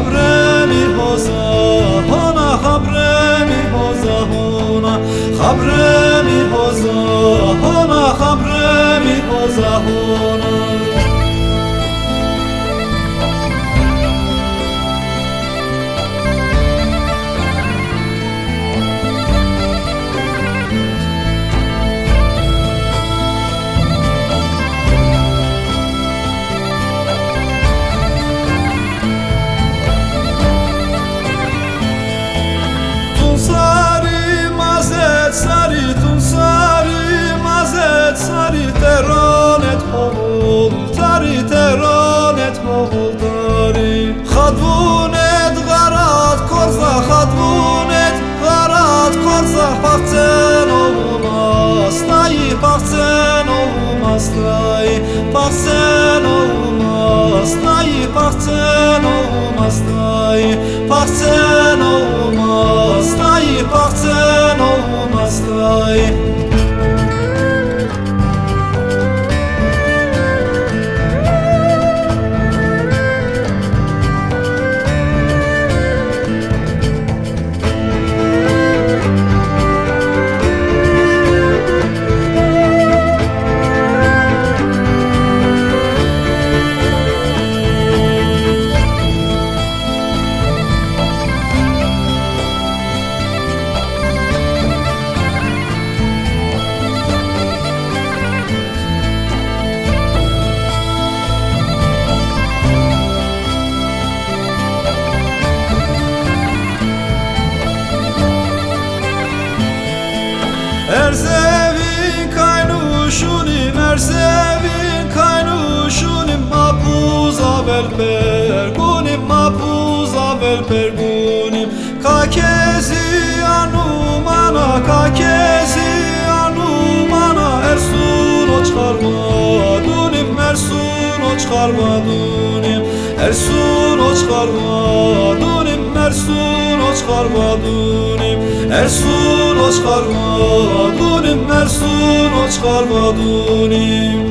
خبره میهوزه. هونا خبره میهوزه. هونا خبره میهوزه. هونا خبره میهوزه. هونا olmasday Bahçen olmasday Bahçen olmasday Bahçen kaynuşunim Erzevin kaynuşunim Mapuza vel pergunim Mapuza vel pergunim Kakezi anumana Kakezi anumana. Ersun o çıkarmadunim Ersun o çıkarmadunim Ersun o çıkarmadunim Ersun o çıkarmadunim Ersun o çıkarmadunim Ersun o çıkarmadunim